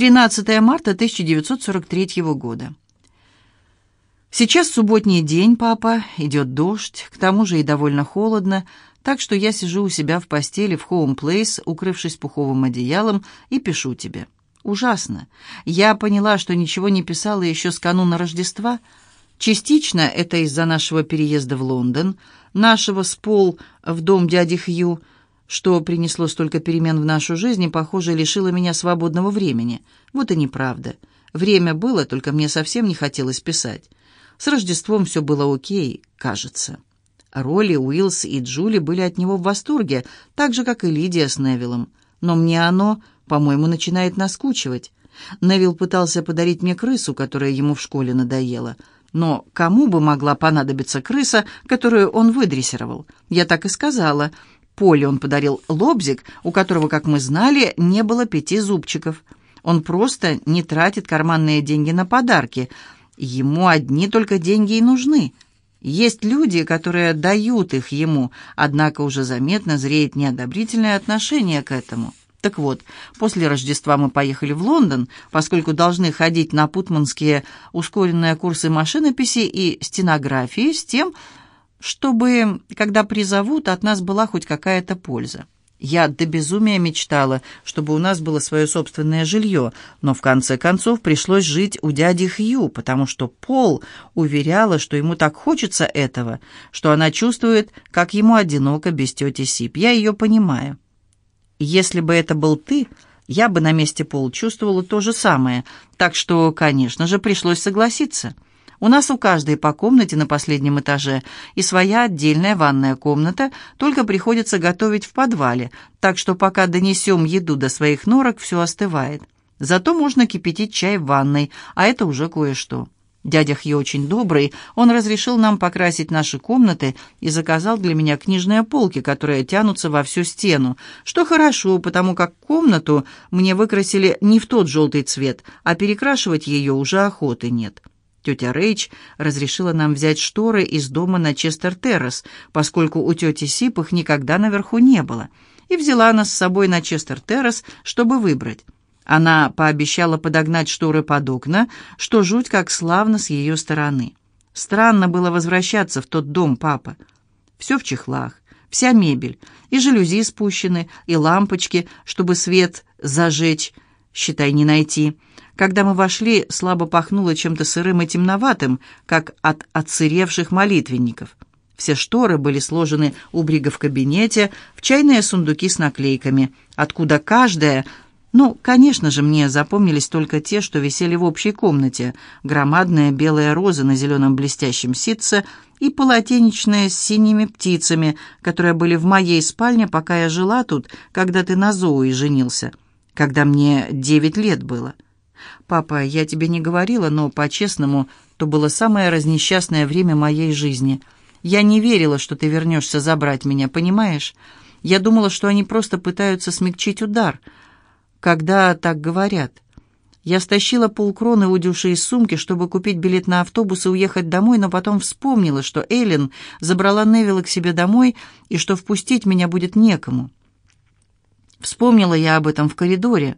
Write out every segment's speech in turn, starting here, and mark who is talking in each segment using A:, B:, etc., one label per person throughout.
A: 13 марта 1943 года. Сейчас субботний день, папа, идет дождь, к тому же и довольно холодно, так что я сижу у себя в постели в Home Place, укрывшись пуховым одеялом, и пишу тебе. Ужасно. Я поняла, что ничего не писала еще с кануна Рождества. Частично это из-за нашего переезда в Лондон, нашего с Пол в дом дяди Хью, что принесло столько перемен в нашу жизнь и, похоже, лишило меня свободного времени. Вот и неправда. Время было, только мне совсем не хотелось писать. С Рождеством все было окей, кажется. Ролли, Уиллс и Джули были от него в восторге, так же, как и Лидия с Невиллом. Но мне оно, по-моему, начинает наскучивать. Невилл пытался подарить мне крысу, которая ему в школе надоела. Но кому бы могла понадобиться крыса, которую он выдрессировал? Я так и сказала. Поле он подарил лобзик, у которого, как мы знали, не было пяти зубчиков. Он просто не тратит карманные деньги на подарки. Ему одни только деньги и нужны. Есть люди, которые дают их ему, однако уже заметно зреет неодобрительное отношение к этому. Так вот, после Рождества мы поехали в Лондон, поскольку должны ходить на путманские ускоренные курсы машинописи и стенографии с тем, чтобы, когда призовут, от нас была хоть какая-то польза. Я до безумия мечтала, чтобы у нас было свое собственное жилье, но в конце концов пришлось жить у дяди Хью, потому что Пол уверяла, что ему так хочется этого, что она чувствует, как ему одиноко без тети Сип. Я ее понимаю. Если бы это был ты, я бы на месте Пол чувствовала то же самое, так что, конечно же, пришлось согласиться. У нас у каждой по комнате на последнем этаже и своя отдельная ванная комната, только приходится готовить в подвале, так что пока донесем еду до своих норок, все остывает. Зато можно кипятить чай в ванной, а это уже кое-что. Дядя Хью очень добрый, он разрешил нам покрасить наши комнаты и заказал для меня книжные полки, которые тянутся во всю стену, что хорошо, потому как комнату мне выкрасили не в тот желтый цвет, а перекрашивать ее уже охоты нет. Тетя Рейч разрешила нам взять шторы из дома на Честер-Террас, поскольку у тети Сип их никогда наверху не было, и взяла нас с собой на Честер-Террас, чтобы выбрать. Она пообещала подогнать шторы под окна, что жуть как славно с ее стороны. Странно было возвращаться в тот дом, папа. Все в чехлах, вся мебель, и жалюзи спущены, и лампочки, чтобы свет зажечь, считай, не найти — когда мы вошли, слабо пахнуло чем-то сырым и темноватым, как от отсыревших молитвенников. Все шторы были сложены у Брига в кабинете, в чайные сундуки с наклейками, откуда каждая... Ну, конечно же, мне запомнились только те, что висели в общей комнате. Громадная белая роза на зеленом блестящем ситце и полотенечная с синими птицами, которые были в моей спальне, пока я жила тут, когда ты на Зоуи женился, когда мне девять лет было. «Папа, я тебе не говорила, но, по-честному, то было самое разнесчастное время моей жизни. Я не верила, что ты вернешься забрать меня, понимаешь? Я думала, что они просто пытаются смягчить удар. Когда так говорят?» Я стащила полкроны у Дюши из сумки, чтобы купить билет на автобус и уехать домой, но потом вспомнила, что Эллен забрала Невилла к себе домой и что впустить меня будет некому. Вспомнила я об этом в коридоре.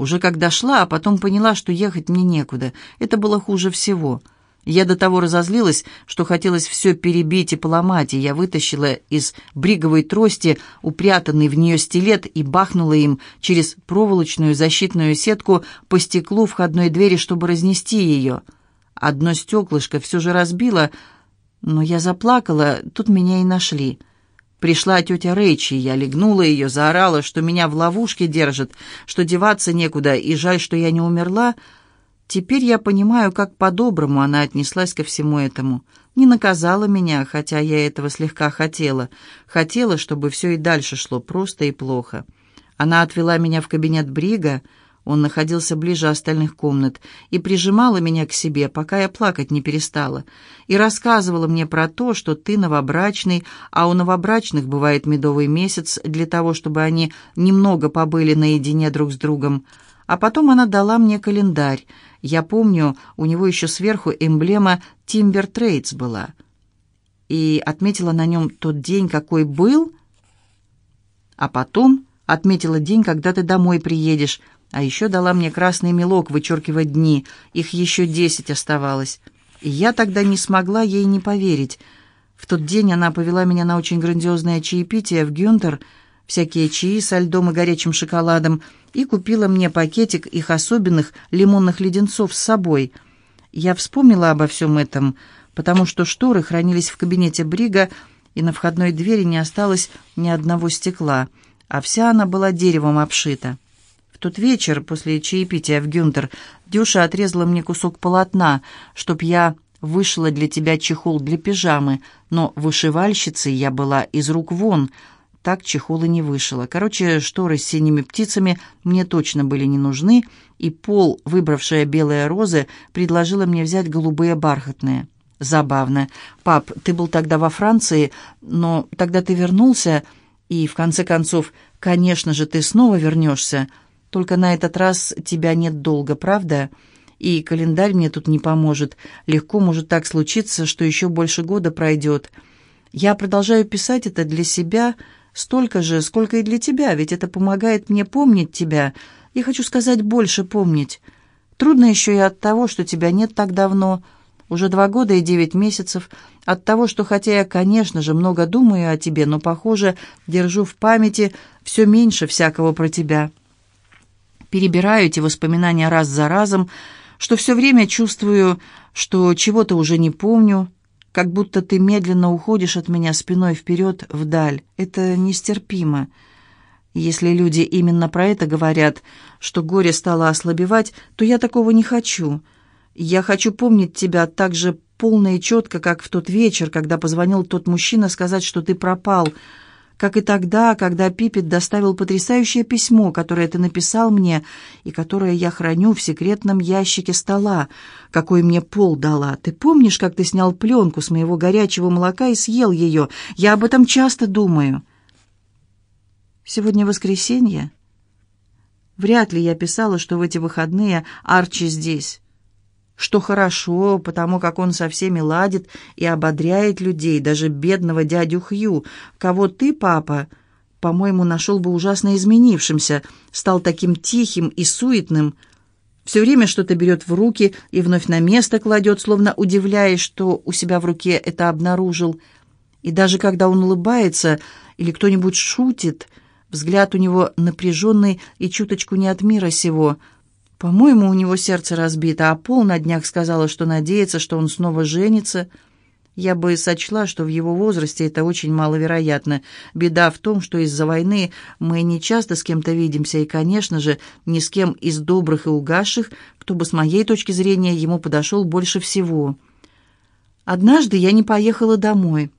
A: Уже когда шла, а потом поняла, что ехать мне некуда. Это было хуже всего. Я до того разозлилась, что хотелось все перебить и поломать, и я вытащила из бриговой трости упрятанный в нее стилет и бахнула им через проволочную защитную сетку по стеклу входной двери, чтобы разнести ее. Одно стеклышко все же разбило, но я заплакала, тут меня и нашли. Пришла тетя Рэйчи, я легнула ее, заорала, что меня в ловушке держат, что деваться некуда, и жаль, что я не умерла. Теперь я понимаю, как по-доброму она отнеслась ко всему этому. Не наказала меня, хотя я этого слегка хотела. Хотела, чтобы все и дальше шло просто и плохо. Она отвела меня в кабинет Брига, он находился ближе остальных комнат и прижимала меня к себе, пока я плакать не перестала, и рассказывала мне про то, что ты новобрачный, а у новобрачных бывает медовый месяц для того, чтобы они немного побыли наедине друг с другом. А потом она дала мне календарь. Я помню, у него еще сверху эмблема «Тимбер Трейдс» была. И отметила на нем тот день, какой был, а потом Отметила день, когда ты домой приедешь. А еще дала мне красный мелок вычеркивать дни. Их еще десять оставалось. И я тогда не смогла ей не поверить. В тот день она повела меня на очень грандиозное чаепитие в Гюнтер, всякие чаи со льдом и горячим шоколадом, и купила мне пакетик их особенных лимонных леденцов с собой. Я вспомнила обо всем этом, потому что шторы хранились в кабинете Брига, и на входной двери не осталось ни одного стекла, а вся она была деревом обшита. Тот вечер, после чаепития в Гюнтер, Дюша отрезала мне кусок полотна, чтоб я вышила для тебя чехол для пижамы, но вышивальщицей я была из рук вон, так чехол и не вышила. Короче, шторы с синими птицами мне точно были не нужны, и Пол, выбравшая белые розы, предложила мне взять голубые бархатные. Забавно. Пап, ты был тогда во Франции, но тогда ты вернулся, и, в конце концов, конечно же, ты снова вернешься. Только на этот раз тебя нет долго, правда? И календарь мне тут не поможет. Легко может так случиться, что еще больше года пройдет. Я продолжаю писать это для себя столько же, сколько и для тебя, ведь это помогает мне помнить тебя. Я хочу сказать, больше помнить. Трудно еще и от того, что тебя нет так давно, — уже два года и девять месяцев от того, что, хотя я, конечно же, много думаю о тебе, но, похоже, держу в памяти все меньше всякого про тебя. Перебираю эти воспоминания раз за разом, что все время чувствую, что чего-то уже не помню, как будто ты медленно уходишь от меня спиной вперед вдаль. Это нестерпимо. Если люди именно про это говорят, что горе стало ослабевать, то я такого не хочу». Я хочу помнить тебя так же полно и четко, как в тот вечер, когда позвонил тот мужчина сказать, что ты пропал, как и тогда, когда Пипет доставил потрясающее письмо, которое ты написал мне и которое я храню в секретном ящике стола, какой мне Пол дала. Ты помнишь, как ты снял пленку с моего горячего молока и съел ее? Я об этом часто думаю. Сегодня воскресенье. Вряд ли я писала, что в эти выходные Арчи здесь что хорошо, потому как он со всеми ладит и ободряет людей, даже бедного дядю Хью, кого ты, папа, по-моему, нашел бы ужасно изменившимся, стал таким тихим и суетным, все время что-то берет в руки и вновь на место кладет, словно удивляясь, что у себя в руке это обнаружил. И даже когда он улыбается или кто-нибудь шутит, взгляд у него напряженный и чуточку не от мира сего — по-моему, у него сердце разбито, а Пол на днях сказала, что надеется, что он снова женится. Я бы сочла, что в его возрасте это очень маловероятно. Беда в том, что из-за войны мы не часто с кем-то видимся, и, конечно же, ни с кем из добрых и угасших, кто бы с моей точки зрения ему подошел больше всего. Однажды я не поехала домой.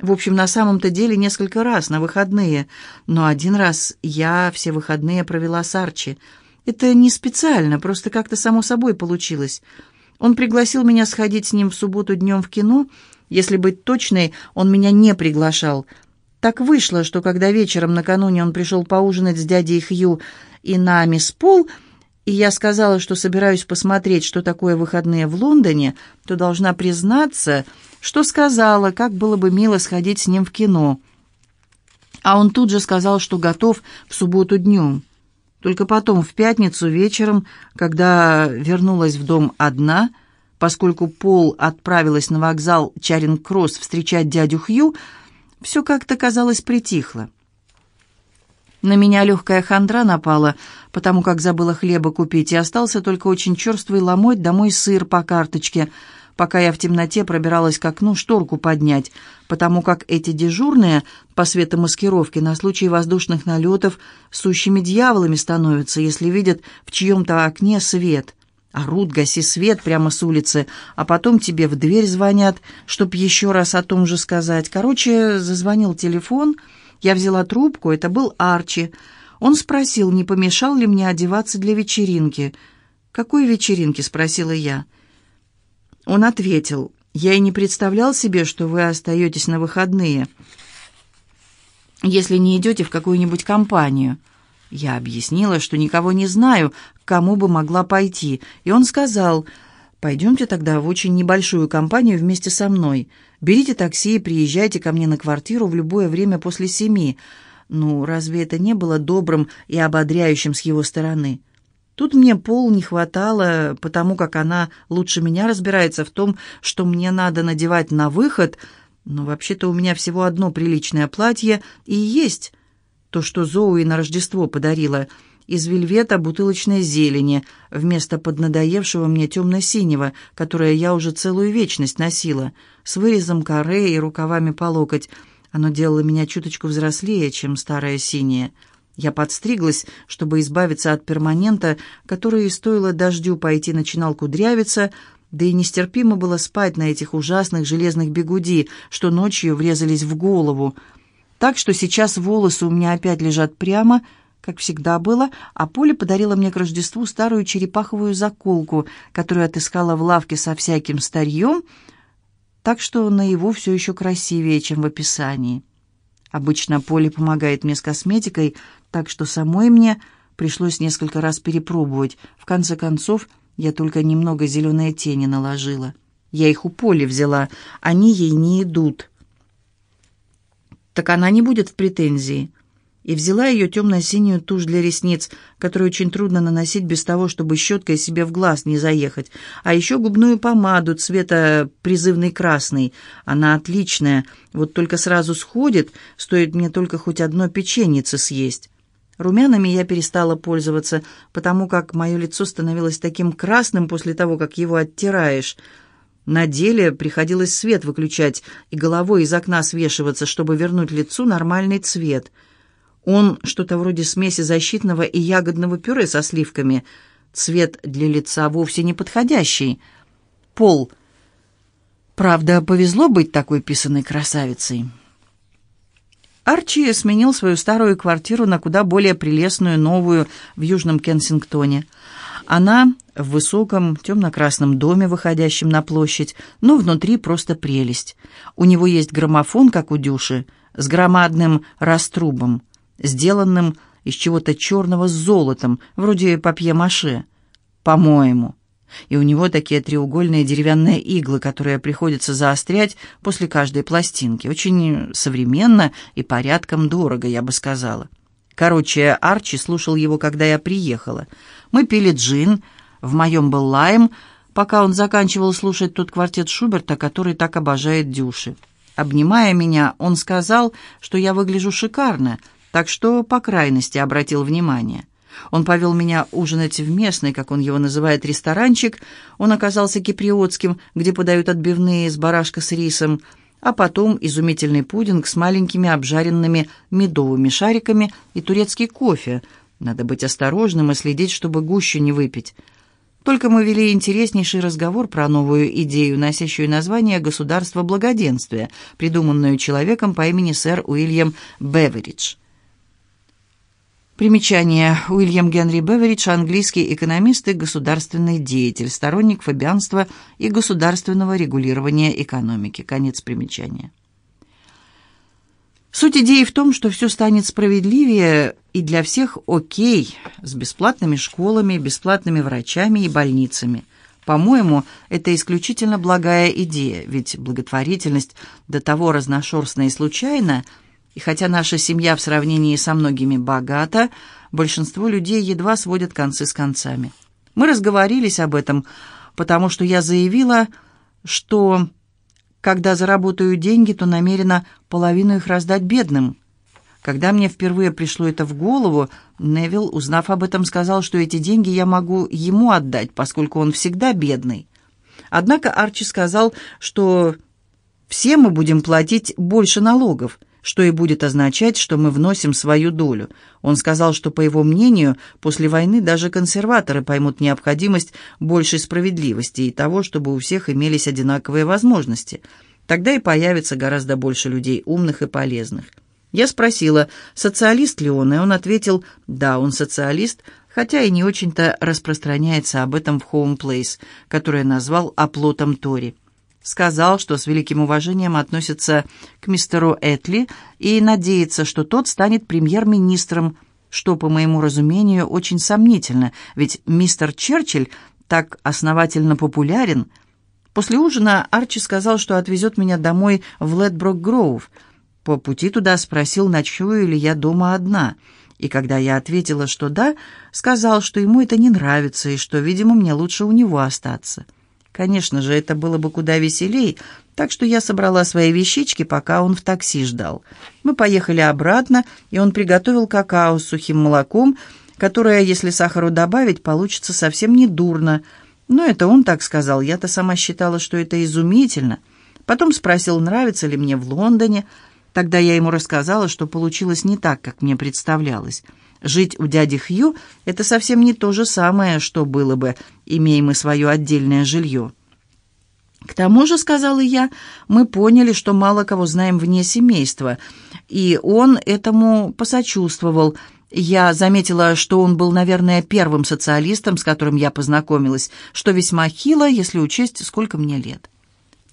A: В общем, на самом-то деле несколько раз, на выходные. Но один раз я все выходные провела с Арчи — это не специально, просто как-то само собой получилось. Он пригласил меня сходить с ним в субботу днем в кино. Если быть точной, он меня не приглашал. Так вышло, что когда вечером накануне он пришел поужинать с дядей Хью и на мисс Пол, и я сказала, что собираюсь посмотреть, что такое выходные в Лондоне, то должна признаться, что сказала, как было бы мило сходить с ним в кино. А он тут же сказал, что готов в субботу днем. Только потом, в пятницу вечером, когда вернулась в дом одна, поскольку Пол отправилась на вокзал Чаринг-Кросс встречать дядю Хью, все как-то, казалось, притихло. На меня легкая хандра напала, потому как забыла хлеба купить, и остался только очень черствый ломоть домой сыр по карточке — пока я в темноте пробиралась к окну шторку поднять, потому как эти дежурные по светомаскировке на случай воздушных налетов сущими дьяволами становятся, если видят в чьем-то окне свет. Орут, гаси свет прямо с улицы, а потом тебе в дверь звонят, чтоб еще раз о том же сказать. Короче, зазвонил телефон, я взяла трубку, это был Арчи. Он спросил, не помешал ли мне одеваться для вечеринки. «Какой вечеринки?» — спросила я. Он ответил, «Я и не представлял себе, что вы остаетесь на выходные, если не идете в какую-нибудь компанию». Я объяснила, что никого не знаю, к кому бы могла пойти, и он сказал, «Пойдемте тогда в очень небольшую компанию вместе со мной. Берите такси и приезжайте ко мне на квартиру в любое время после семи. Ну, разве это не было добрым и ободряющим с его стороны? Тут мне пол не хватало, потому как она лучше меня разбирается в том, что мне надо надевать на выход, но вообще-то у меня всего одно приличное платье и есть то, что Зоуи на Рождество подарила, из вельвета бутылочной зелени, вместо поднадоевшего мне темно-синего, которое я уже целую вечность носила, с вырезом коре и рукавами по локоть. Оно делало меня чуточку взрослее, чем старое синее. Я подстриглась, чтобы избавиться от перманента, который, стоило дождю пойти, начинал кудрявиться, да и нестерпимо было спать на этих ужасных железных бегуди, что ночью врезались в голову. Так что сейчас волосы у меня опять лежат прямо, как всегда было, а Поля подарила мне к Рождеству старую черепаховую заколку, которую отыскала в лавке со всяким старьем, так что на его все еще красивее, чем в описании. Обычно Поле помогает мне с косметикой, так что самой мне пришлось несколько раз перепробовать. В конце концов, я только немного зеленой тени наложила. Я их у Поли взяла, они ей не идут. Так она не будет в претензии. И взяла ее темно-синюю тушь для ресниц, которую очень трудно наносить без того, чтобы щеткой себе в глаз не заехать. А еще губную помаду цвета призывный красный. Она отличная, вот только сразу сходит, стоит мне только хоть одно печенице съесть. Румянами я перестала пользоваться, потому как мое лицо становилось таким красным после того, как его оттираешь. На деле приходилось свет выключать и головой из окна свешиваться, чтобы вернуть лицу нормальный цвет. Он что-то вроде смеси защитного и ягодного пюре со сливками. Цвет для лица вовсе не подходящий. Пол. Правда, повезло быть такой писаной красавицей. Арчи сменил свою старую квартиру на куда более прелестную новую в Южном Кенсингтоне. Она в высоком темно-красном доме, выходящем на площадь, но внутри просто прелесть. У него есть граммофон, как у Дюши, с громадным раструбом, сделанным из чего-то черного с золотом, вроде папье-маше. По-моему. И у него такие треугольные деревянные иглы, которые приходится заострять после каждой пластинки. Очень современно и порядком дорого, я бы сказала. Короче, Арчи слушал его, когда я приехала. Мы пили джин, в моем был лайм, пока он заканчивал слушать тот квартет Шуберта, который так обожает Дюши. Обнимая меня, он сказал, что я выгляжу шикарно, так что по крайности обратил внимание. Он повел меня ужинать в местный, как он его называет, ресторанчик. Он оказался киприотским, где подают отбивные из барашка с рисом, а потом изумительный пудинг с маленькими обжаренными медовыми шариками и турецкий кофе. Надо быть осторожным и следить, чтобы гущу не выпить. Только мы вели интереснейший разговор про новую идею, носящую название «Государство благоденствия», придуманную человеком по имени сэр Уильям Беверидж. Примечание. Уильям Генри Беверидж, английский экономист и государственный деятель, сторонник фабианства и государственного регулирования экономики. Конец примечания. Суть идеи в том, что все станет справедливее и для всех окей, с бесплатными школами, бесплатными врачами и больницами. По-моему, это исключительно благая идея, ведь благотворительность до того разношерстна и случайна – и хотя наша семья в сравнении со многими богата, большинство людей едва сводят концы с концами. Мы разговорились об этом, потому что я заявила, что когда заработаю деньги, то намерена половину их раздать бедным. Когда мне впервые пришло это в голову, Невил, узнав об этом, сказал, что эти деньги я могу ему отдать, поскольку он всегда бедный. Однако Арчи сказал, что все мы будем платить больше налогов, что и будет означать, что мы вносим свою долю. Он сказал, что, по его мнению, после войны даже консерваторы поймут необходимость большей справедливости и того, чтобы у всех имелись одинаковые возможности. Тогда и появится гораздо больше людей умных и полезных. Я спросила, социалист ли он, и он ответил, да, он социалист, хотя и не очень-то распространяется об этом в Home Place, которое назвал оплотом Тори сказал, что с великим уважением относится к мистеру Этли и надеется, что тот станет премьер-министром, что, по моему разумению, очень сомнительно, ведь мистер Черчилль так основательно популярен. После ужина Арчи сказал, что отвезет меня домой в Ледброк-Гроув, по пути туда спросил, ночую ли я дома одна. И когда я ответила, что да, сказал, что ему это не нравится и что, видимо, мне лучше у него остаться. Конечно же, это было бы куда веселей, так что я собрала свои вещички, пока он в такси ждал. Мы поехали обратно, и он приготовил какао с сухим молоком, которое, если сахару добавить, получится совсем не дурно. Но это он так сказал, я-то сама считала, что это изумительно. Потом спросил, нравится ли мне в Лондоне. Тогда я ему рассказала, что получилось не так, как мне представлялось. Жить у дяди Хью – это совсем не то же самое, что было бы, имея мы свое отдельное жилье. К тому же, сказала я, мы поняли, что мало кого знаем вне семейства, и он этому посочувствовал. Я заметила, что он был, наверное, первым социалистом, с которым я познакомилась, что весьма хило, если учесть, сколько мне лет.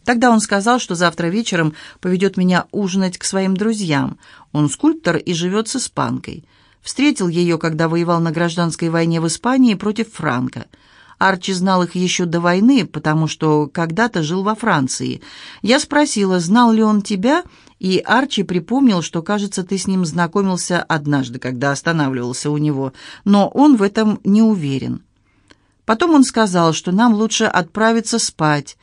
A: Тогда он сказал, что завтра вечером поведет меня ужинать к своим друзьям. Он скульптор и живет с испанкой. Встретил ее, когда воевал на гражданской войне в Испании против Франка. Арчи знал их еще до войны, потому что когда-то жил во Франции. Я спросила, знал ли он тебя, и Арчи припомнил, что, кажется, ты с ним знакомился однажды, когда останавливался у него, но он в этом не уверен. Потом он сказал, что нам лучше отправиться спать,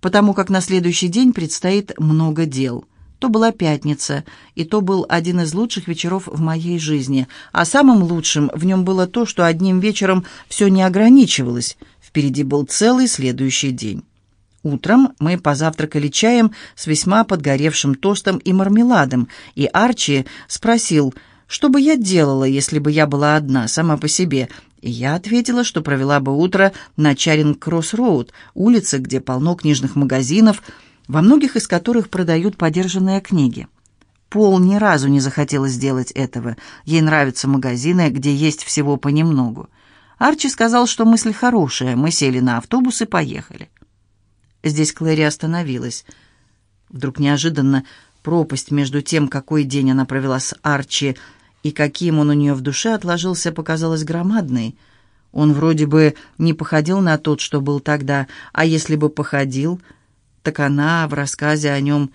A: потому как на следующий день предстоит много дел. То была пятница, и то был один из лучших вечеров в моей жизни. А самым лучшим в нем было то, что одним вечером все не ограничивалось. Впереди был целый следующий день. Утром мы позавтракали чаем с весьма подгоревшим тостом и мармеладом, и Арчи спросил, что бы я делала, если бы я была одна, сама по себе, и я ответила, что провела бы утро на Чаринг-Кросс-Роуд, улице, где полно книжных магазинов, во многих из которых продают подержанные книги. Пол ни разу не захотела сделать этого. Ей нравятся магазины, где есть всего понемногу. Арчи сказал, что мысль хорошая. Мы сели на автобус и поехали. Здесь Клэри остановилась. Вдруг неожиданно пропасть между тем, какой день она провела с Арчи, и каким он у нее в душе отложился, показалась громадной. Он вроде бы не походил на тот, что был тогда, а если бы походил — так она в рассказе о нем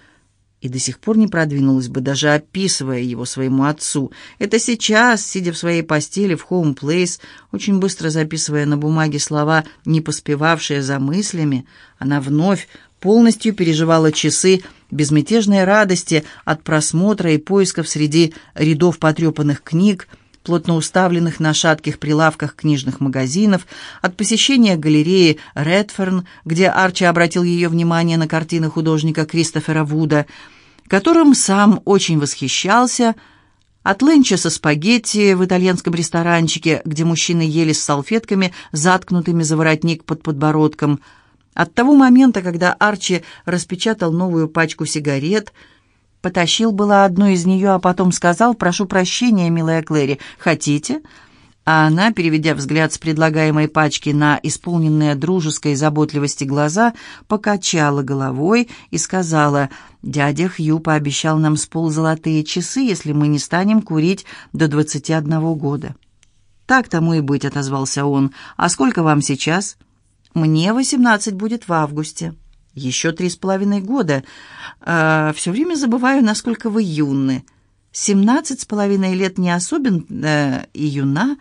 A: и до сих пор не продвинулась бы, даже описывая его своему отцу. Это сейчас, сидя в своей постели в хоум-плейс, очень быстро записывая на бумаге слова, не поспевавшие за мыслями, она вновь полностью переживала часы безмятежной радости от просмотра и поисков среди рядов потрепанных книг, плотно уставленных на шатких прилавках книжных магазинов, от посещения галереи Редферн, где Арчи обратил ее внимание на картины художника Кристофера Вуда, которым сам очень восхищался, от ленча со спагетти в итальянском ресторанчике, где мужчины ели с салфетками, заткнутыми за воротник под подбородком, от того момента, когда Арчи распечатал новую пачку сигарет – Потащил было одну из нее, а потом сказал, «Прошу прощения, милая Клэри, хотите?» А она, переведя взгляд с предлагаемой пачки на исполненные дружеской заботливости глаза, покачала головой и сказала, «Дядя Хью пообещал нам с ползолотые часы, если мы не станем курить до двадцати одного года». «Так тому и быть», — отозвался он. «А сколько вам сейчас?» «Мне восемнадцать будет в августе». Еще три с половиной года. А, все время забываю, насколько вы юны. Семнадцать с половиной лет не особенно э, и юна.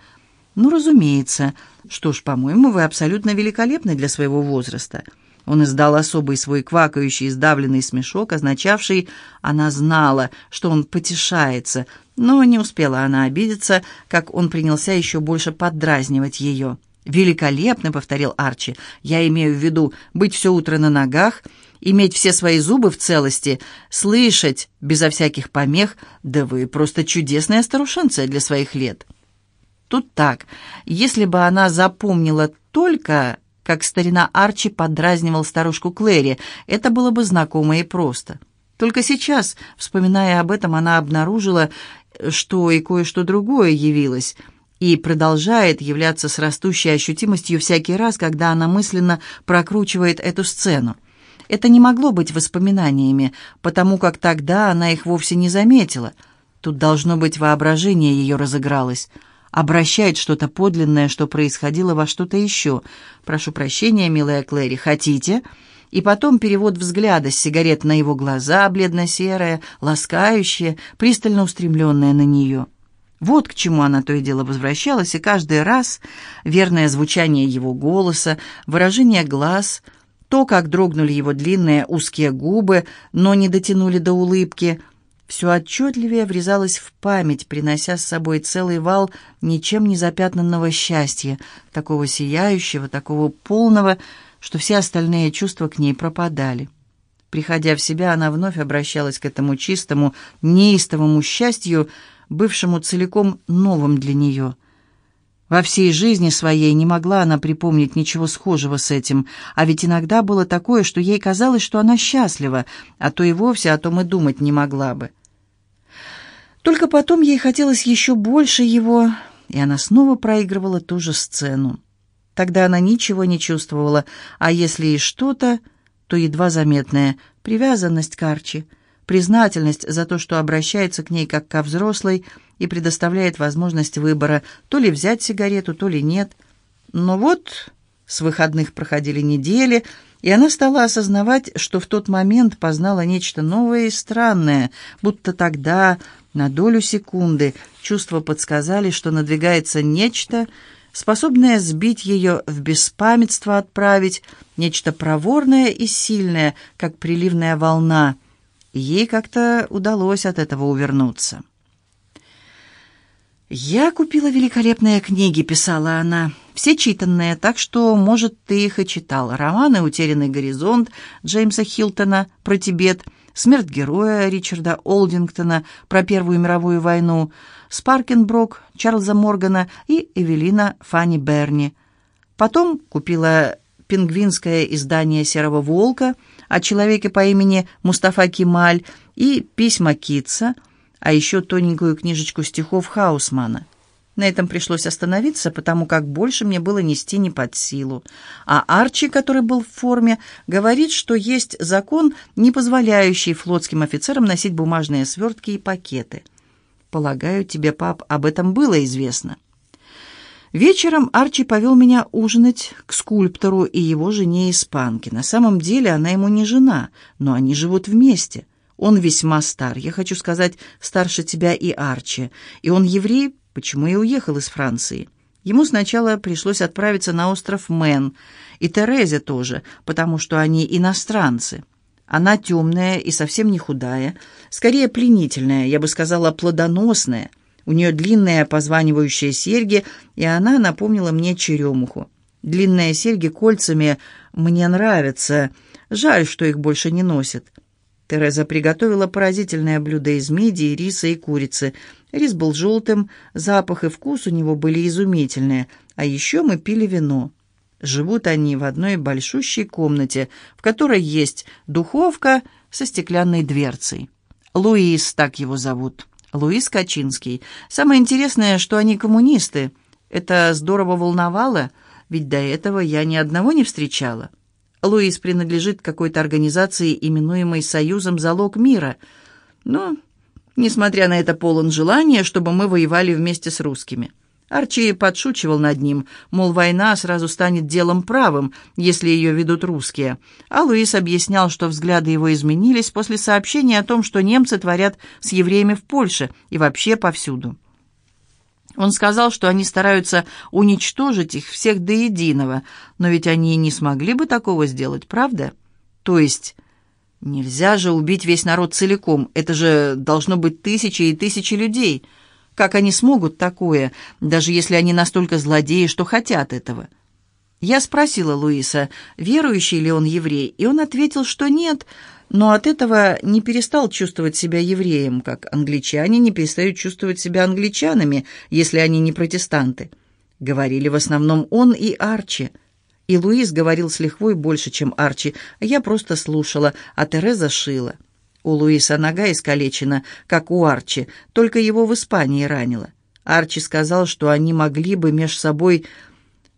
A: Ну, разумеется. Что ж, по-моему, вы абсолютно великолепны для своего возраста. Он издал особый свой квакающий, сдавленный смешок, означавший, она знала, что он потешается, но не успела она обидеться, как он принялся еще больше поддразнивать ее. «Великолепно», — повторил Арчи. «Я имею в виду быть все утро на ногах, иметь все свои зубы в целости, слышать безо всяких помех. Да вы просто чудесная старушенция для своих лет». Тут так. Если бы она запомнила только, как старина Арчи подразнивал старушку Клэри, это было бы знакомо и просто. Только сейчас, вспоминая об этом, она обнаружила, что и кое-что другое явилось — и продолжает являться с растущей ощутимостью всякий раз, когда она мысленно прокручивает эту сцену. Это не могло быть воспоминаниями, потому как тогда она их вовсе не заметила. Тут должно быть воображение ее разыгралось. Обращает что-то подлинное, что происходило во что-то еще. «Прошу прощения, милая Клэри, хотите?» и потом перевод взгляда с сигарет на его глаза, бледно-серые, ласкающие, пристально устремленные на нее. Вот к чему она то и дело возвращалась, и каждый раз верное звучание его голоса, выражение глаз, то, как дрогнули его длинные узкие губы, но не дотянули до улыбки, все отчетливее врезалось в память, принося с собой целый вал ничем не запятнанного счастья, такого сияющего, такого полного, что все остальные чувства к ней пропадали. Приходя в себя, она вновь обращалась к этому чистому, неистовому счастью, бывшему целиком новым для нее. Во всей жизни своей не могла она припомнить ничего схожего с этим, а ведь иногда было такое, что ей казалось, что она счастлива, а то и вовсе о том и думать не могла бы. Только потом ей хотелось еще больше его, и она снова проигрывала ту же сцену. Тогда она ничего не чувствовала, а если и что-то, то едва заметная привязанность к Арчи, признательность за то, что обращается к ней как ко взрослой и предоставляет возможность выбора то ли взять сигарету, то ли нет. Но вот с выходных проходили недели, и она стала осознавать, что в тот момент познала нечто новое и странное, будто тогда, на долю секунды, чувства подсказали, что надвигается нечто, способное сбить ее в беспамятство отправить, нечто проворное и сильное, как приливная волна. Ей как-то удалось от этого увернуться. «Я купила великолепные книги», — писала она, — «все читанные, так что, может, ты их и читал. Романы «Утерянный горизонт» Джеймса Хилтона про Тибет, «Смерть героя» Ричарда Олдингтона про Первую мировую войну, Спаркенброк Чарльза Моргана и Эвелина Фанни Берни. Потом купила пингвинское издание «Серого волка» о человеке по имени Мустафа Кемаль и «Письма Китса», а еще тоненькую книжечку стихов Хаусмана. На этом пришлось остановиться, потому как больше мне было нести не под силу. А Арчи, который был в форме, говорит, что есть закон, не позволяющий флотским офицерам носить бумажные свертки и пакеты. Полагаю, тебе, пап, об этом было известно. Вечером Арчи повел меня ужинать к скульптору и его жене-испанке. На самом деле она ему не жена, но они живут вместе. Он весьма стар, я хочу сказать, старше тебя и Арчи. И он еврей, почему и уехал из Франции. Ему сначала пришлось отправиться на остров Мэн, и Терезе тоже, потому что они иностранцы. Она темная и совсем не худая, скорее пленительная, я бы сказала, плодоносная. У нее длинные позванивающие серьги, и она напомнила мне черемуху. Длинные серьги кольцами мне нравятся. Жаль, что их больше не носят. Тереза приготовила поразительное блюдо из мидии, риса и курицы. Рис был желтым, запах и вкус у него были изумительные, а еще мы пили вино. Живут они в одной большущей комнате, в которой есть духовка со стеклянной дверцей. Луис, так его зовут. Луис Качинский. Самое интересное, что они коммунисты. Это здорово волновало, ведь до этого я ни одного не встречала. Луис принадлежит какой-то организации, именуемой «Союзом залог мира». Но, несмотря на это, полон желания, чтобы мы воевали вместе с русскими. Арчи подшучивал над ним, мол, война сразу станет делом правым, если ее ведут русские. А Луис объяснял, что взгляды его изменились после сообщения о том, что немцы творят с евреями в Польше и вообще повсюду. Он сказал, что они стараются уничтожить их всех до единого, но ведь они не смогли бы такого сделать, правда? То есть нельзя же убить весь народ целиком, это же должно быть тысячи и тысячи людей – как они смогут такое, даже если они настолько злодеи, что хотят этого? Я спросила Луиса, верующий ли он еврей, и он ответил, что нет, но от этого не перестал чувствовать себя евреем, как англичане не перестают чувствовать себя англичанами, если они не протестанты. Говорили в основном он и Арчи. И Луис говорил с лихвой больше, чем Арчи, а я просто слушала, а Тереза шила. У Луиса нога искалечена, как у Арчи, только его в Испании ранило. Арчи сказал, что они могли бы меж собой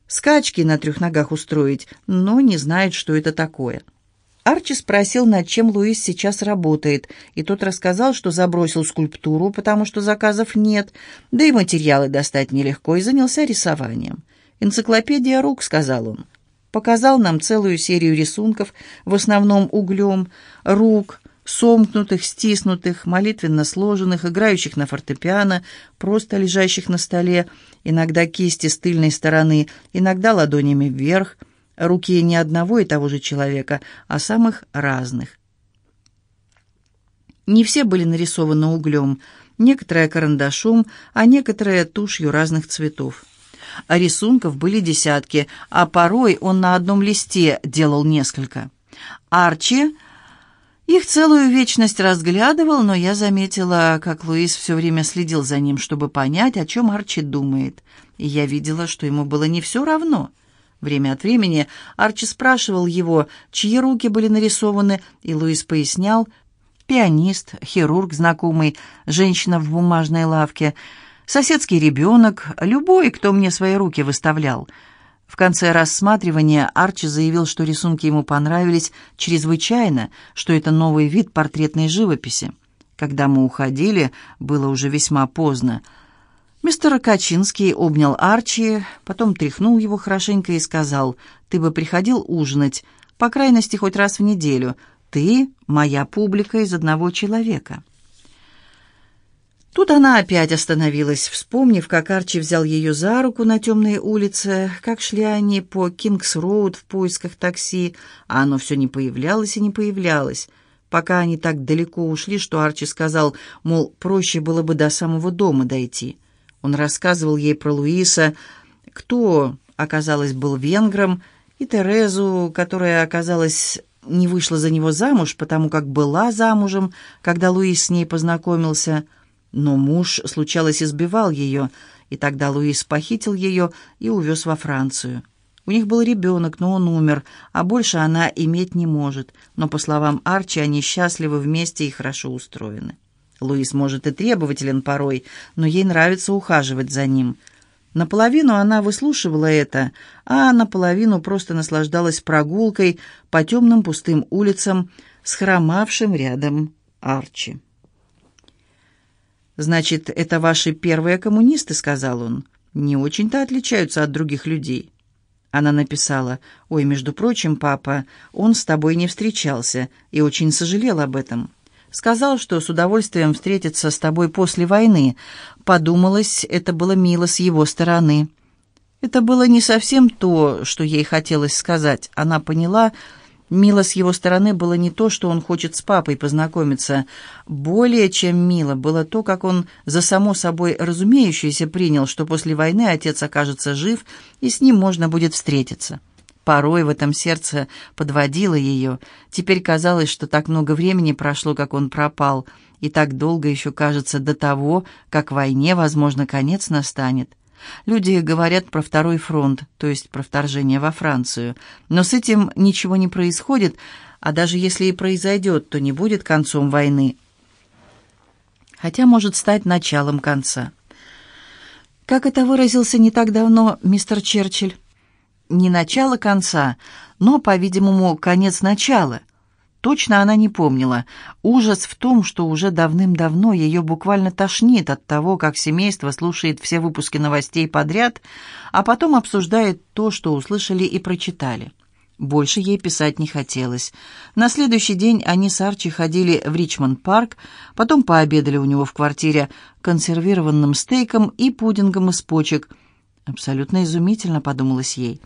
A: скачки на трех ногах устроить, но не знает, что это такое. Арчи спросил, над чем Луис сейчас работает, и тот рассказал, что забросил скульптуру, потому что заказов нет, да и материалы достать нелегко, и занялся рисованием. «Энциклопедия рук», — сказал он. показал нам целую серию рисунков, в основном углем, рук, сомкнутых, стиснутых, молитвенно сложенных, играющих на фортепиано, просто лежащих на столе, иногда кисти с тыльной стороны, иногда ладонями вверх, руки не одного и того же человека, а самых разных. Не все были нарисованы углем, некоторые карандашом, а некоторые тушью разных цветов. А рисунков были десятки, а порой он на одном листе делал несколько. Арчи их целую вечность разглядывал, но я заметила, как Луис все время следил за ним, чтобы понять, о чем Арчи думает. И я видела, что ему было не все равно. Время от времени Арчи спрашивал его, чьи руки были нарисованы, и Луис пояснял, пианист, хирург знакомый, женщина в бумажной лавке, соседский ребенок, любой, кто мне свои руки выставлял — в конце рассматривания Арчи заявил, что рисунки ему понравились чрезвычайно, что это новый вид портретной живописи. Когда мы уходили, было уже весьма поздно. Мистер Качинский обнял Арчи, потом тряхнул его хорошенько и сказал, «Ты бы приходил ужинать, по крайности, хоть раз в неделю. Ты — моя публика из одного человека». Тут она опять остановилась, вспомнив, как Арчи взял ее за руку на темной улице, как шли они по Кингс-Роуд в поисках такси, а оно все не появлялось и не появлялось, пока они так далеко ушли, что Арчи сказал, мол, проще было бы до самого дома дойти. Он рассказывал ей про Луиса, кто, оказалось, был венгром, и Терезу, которая, оказалась, не вышла за него замуж, потому как была замужем, когда Луис с ней познакомился – но муж, случалось, избивал ее, и тогда Луис похитил ее и увез во Францию. У них был ребенок, но он умер, а больше она иметь не может. Но, по словам Арчи, они счастливы вместе и хорошо устроены. Луис может и требователен порой, но ей нравится ухаживать за ним. Наполовину она выслушивала это, а наполовину просто наслаждалась прогулкой по темным пустым улицам с хромавшим рядом Арчи. «Значит, это ваши первые коммунисты», — сказал он. «Не очень-то отличаются от других людей». Она написала, «Ой, между прочим, папа, он с тобой не встречался и очень сожалел об этом. Сказал, что с удовольствием встретится с тобой после войны. Подумалось, это было мило с его стороны». Это было не совсем то, что ей хотелось сказать. Она поняла, Мило с его стороны было не то, что он хочет с папой познакомиться. Более чем мило было то, как он за само собой разумеющееся принял, что после войны отец окажется жив, и с ним можно будет встретиться. Порой в этом сердце подводило ее. Теперь казалось, что так много времени прошло, как он пропал, и так долго еще кажется до того, как войне, возможно, конец настанет. Люди говорят про второй фронт, то есть про вторжение во Францию. Но с этим ничего не происходит, а даже если и произойдет, то не будет концом войны. Хотя может стать началом конца. Как это выразился не так давно мистер Черчилль? Не начало конца, но, по-видимому, конец начала – Точно она не помнила. Ужас в том, что уже давным-давно ее буквально тошнит от того, как семейство слушает все выпуски новостей подряд, а потом обсуждает то, что услышали и прочитали. Больше ей писать не хотелось. На следующий день они с Арчи ходили в Ричмонд-парк, потом пообедали у него в квартире консервированным стейком и пудингом из почек. «Абсолютно изумительно», — подумалось ей.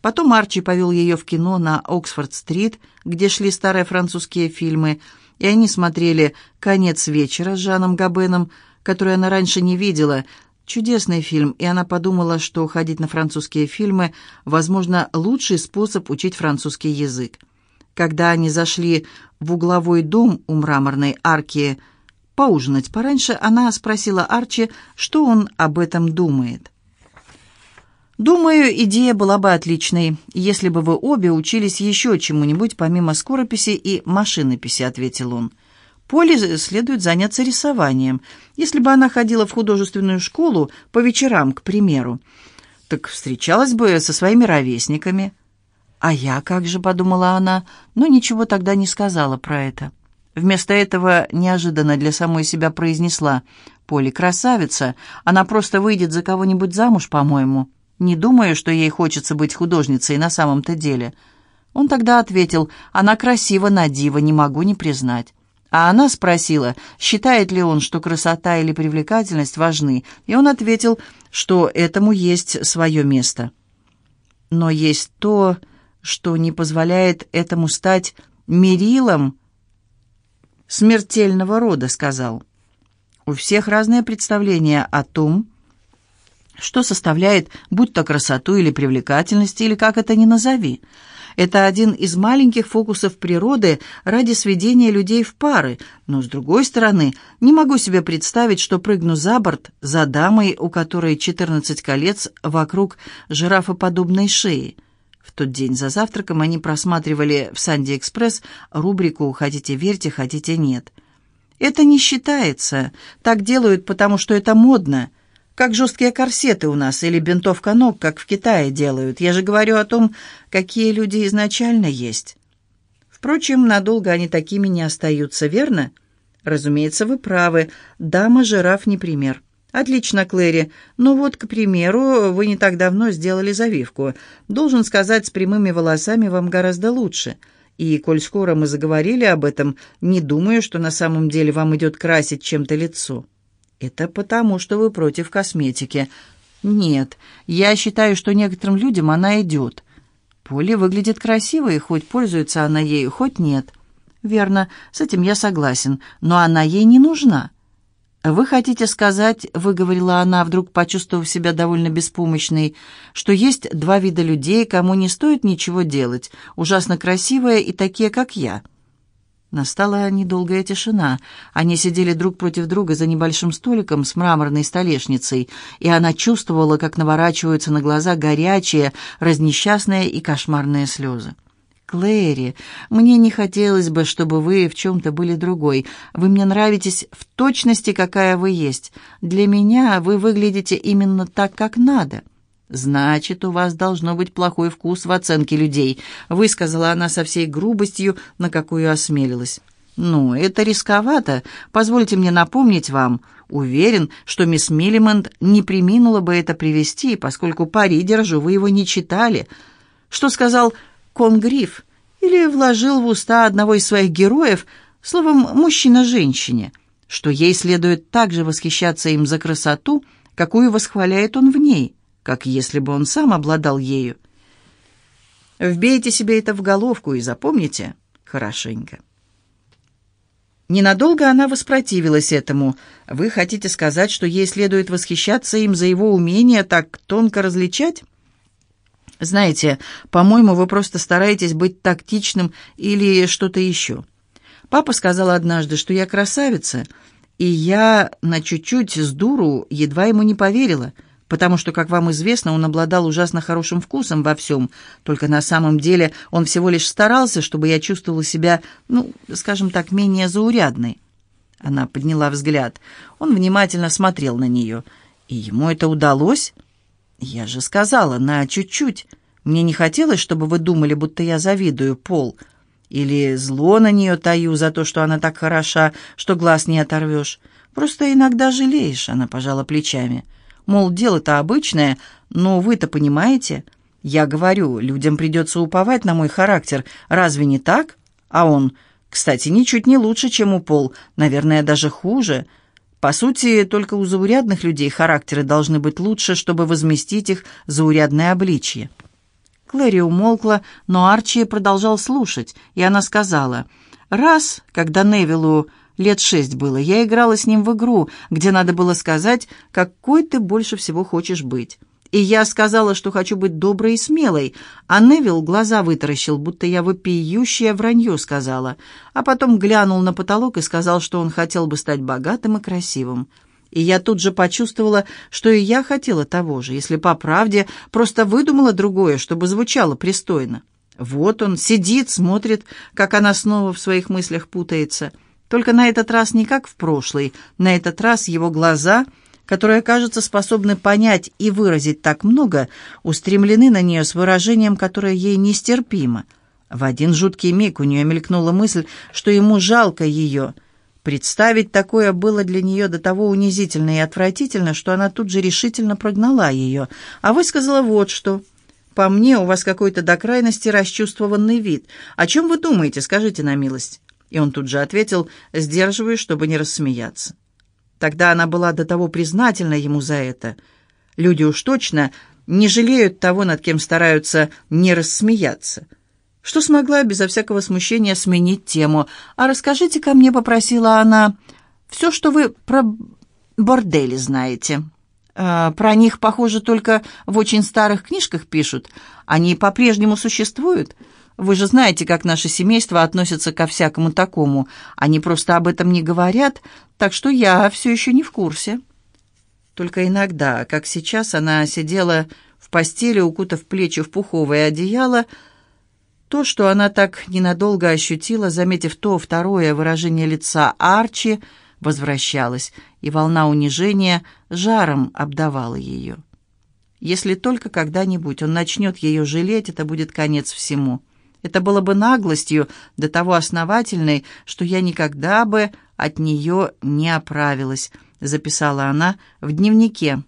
A: Потом Арчи повел ее в кино на Оксфорд-стрит, где шли старые французские фильмы, и они смотрели «Конец вечера» с Жаном Габеном, который она раньше не видела. Чудесный фильм, и она подумала, что ходить на французские фильмы, возможно, лучший способ учить французский язык. Когда они зашли в угловой дом у мраморной арки поужинать пораньше, она спросила Арчи, что он об этом думает. Думаю, идея была бы отличной, если бы вы обе учились еще чему-нибудь помимо скорописи и машинописи, ответил он. Поле следует заняться рисованием. Если бы она ходила в художественную школу по вечерам, к примеру, так встречалась бы со своими ровесниками. А я как же, подумала она, но ничего тогда не сказала про это. Вместо этого неожиданно для самой себя произнесла: "Поле красавица, она просто выйдет за кого-нибудь замуж, по-моему". Не думаю, что ей хочется быть художницей на самом-то деле. Он тогда ответил, она красива на диво, не могу не признать. А она спросила, считает ли он, что красота или привлекательность важны, и он ответил, что этому есть свое место. Но есть то, что не позволяет этому стать мерилом смертельного рода, сказал. У всех разное представление о том, что составляет будь то красоту или привлекательность, или как это ни назови. Это один из маленьких фокусов природы ради сведения людей в пары, но, с другой стороны, не могу себе представить, что прыгну за борт за дамой, у которой 14 колец вокруг жирафоподобной шеи. В тот день за завтраком они просматривали в «Санди-экспресс» рубрику «Хотите верьте, хотите нет». «Это не считается. Так делают, потому что это модно» как жесткие корсеты у нас или бинтовка ног, как в Китае делают. Я же говорю о том, какие люди изначально есть. Впрочем, надолго они такими не остаются, верно? Разумеется, вы правы. Дама-жираф не пример. Отлично, Клэри. Ну вот, к примеру, вы не так давно сделали завивку. Должен сказать, с прямыми волосами вам гораздо лучше. И, коль скоро мы заговорили об этом, не думаю, что на самом деле вам идет красить чем-то лицо. «Это потому, что вы против косметики». «Нет, я считаю, что некоторым людям она идет. Поле выглядит красиво, и хоть пользуется она ею, хоть нет». «Верно, с этим я согласен, но она ей не нужна». «Вы хотите сказать, — выговорила она, вдруг почувствовав себя довольно беспомощной, — что есть два вида людей, кому не стоит ничего делать, ужасно красивые и такие, как я». Настала недолгая тишина. Они сидели друг против друга за небольшим столиком с мраморной столешницей, и она чувствовала, как наворачиваются на глаза горячие, разнесчастные и кошмарные слезы. «Клэри, мне не хотелось бы, чтобы вы в чем-то были другой. Вы мне нравитесь в точности, какая вы есть. Для меня вы выглядите именно так, как надо». «Значит, у вас должно быть плохой вкус в оценке людей», — высказала она со всей грубостью, на какую осмелилась. «Ну, это рисковато. Позвольте мне напомнить вам. Уверен, что мисс Миллимонт не приминула бы это привести, поскольку пари держу, вы его не читали. Что сказал Конгриф? Или вложил в уста одного из своих героев, словом, мужчина женщине, что ей следует также восхищаться им за красоту, какую восхваляет он в ней» как если бы он сам обладал ею. Вбейте себе это в головку и запомните хорошенько. Ненадолго она воспротивилась этому. Вы хотите сказать, что ей следует восхищаться им за его умение так тонко различать? Знаете, по-моему, вы просто стараетесь быть тактичным или что-то еще. Папа сказал однажды, что я красавица, и я на чуть-чуть с дуру едва ему не поверила — потому что, как вам известно, он обладал ужасно хорошим вкусом во всем, только на самом деле он всего лишь старался, чтобы я чувствовала себя, ну, скажем так, менее заурядной. Она подняла взгляд. Он внимательно смотрел на нее. И ему это удалось? Я же сказала, на чуть-чуть. Мне не хотелось, чтобы вы думали, будто я завидую Пол. Или зло на нее таю за то, что она так хороша, что глаз не оторвешь. Просто иногда жалеешь, она пожала плечами. — Мол, дело-то обычное, но вы-то понимаете. Я говорю, людям придется уповать на мой характер. Разве не так? А он, кстати, ничуть не лучше, чем у Пол. Наверное, даже хуже. По сути, только у заурядных людей характеры должны быть лучше, чтобы возместить их заурядное обличье. Клэри умолкла, но Арчи продолжал слушать, и она сказала, «Раз, когда Невилу лет шесть было, я играла с ним в игру, где надо было сказать, какой ты больше всего хочешь быть. И я сказала, что хочу быть доброй и смелой, а Невил глаза вытаращил, будто я вопиющее вранье сказала, а потом глянул на потолок и сказал, что он хотел бы стать богатым и красивым. И я тут же почувствовала, что и я хотела того же, если по правде просто выдумала другое, чтобы звучало пристойно. Вот он сидит, смотрит, как она снова в своих мыслях путается — только на этот раз не как в прошлый, на этот раз его глаза, которые, кажется, способны понять и выразить так много, устремлены на нее с выражением, которое ей нестерпимо. В один жуткий миг у нее мелькнула мысль, что ему жалко ее, Представить такое было для нее до того унизительно и отвратительно, что она тут же решительно прогнала ее, а высказала вот что. «По мне, у вас какой-то до крайности расчувствованный вид. О чем вы думаете, скажите на милость?» И он тут же ответил, сдерживаясь, чтобы не рассмеяться. Тогда она была до того признательна ему за это. Люди уж точно не жалеют того, над кем стараются не рассмеяться. Что смогла безо всякого смущения сменить тему. «А расскажите ко мне», — попросила она, — «все, что вы про бордели знаете». Э, «Про них, похоже, только в очень старых книжках пишут. Они по-прежнему существуют?» Вы же знаете, как наше семейство относится ко всякому такому. Они просто об этом не говорят, так что я все еще не в курсе». Только иногда, как сейчас, она сидела в постели, укутав плечи в пуховое одеяло. То, что она так ненадолго ощутила, заметив то второе выражение лица Арчи, возвращалось, и волна унижения жаром обдавала ее. Если только когда-нибудь он начнет ее жалеть, это будет конец всему. Это было бы наглостью до того основательной, что я никогда бы от нее не оправилась, записала она в дневнике,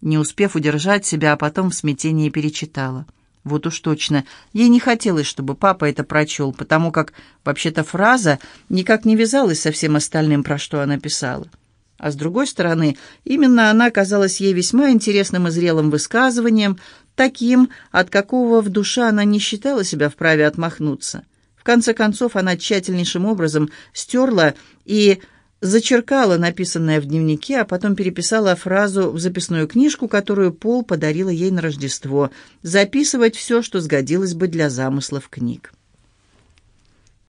A: не успев удержать себя, а потом в смятении перечитала. Вот уж точно, ей не хотелось, чтобы папа это прочел, потому как, вообще-то, фраза никак не вязалась со всем остальным, про что она писала. А с другой стороны, именно она казалась ей весьма интересным и зрелым высказыванием, таким, от какого в душе она не считала себя вправе отмахнуться. В конце концов, она тщательнейшим образом стерла и зачеркала написанное в дневнике, а потом переписала фразу в записную книжку, которую Пол подарила ей на Рождество, записывать все, что сгодилось бы для замыслов книг.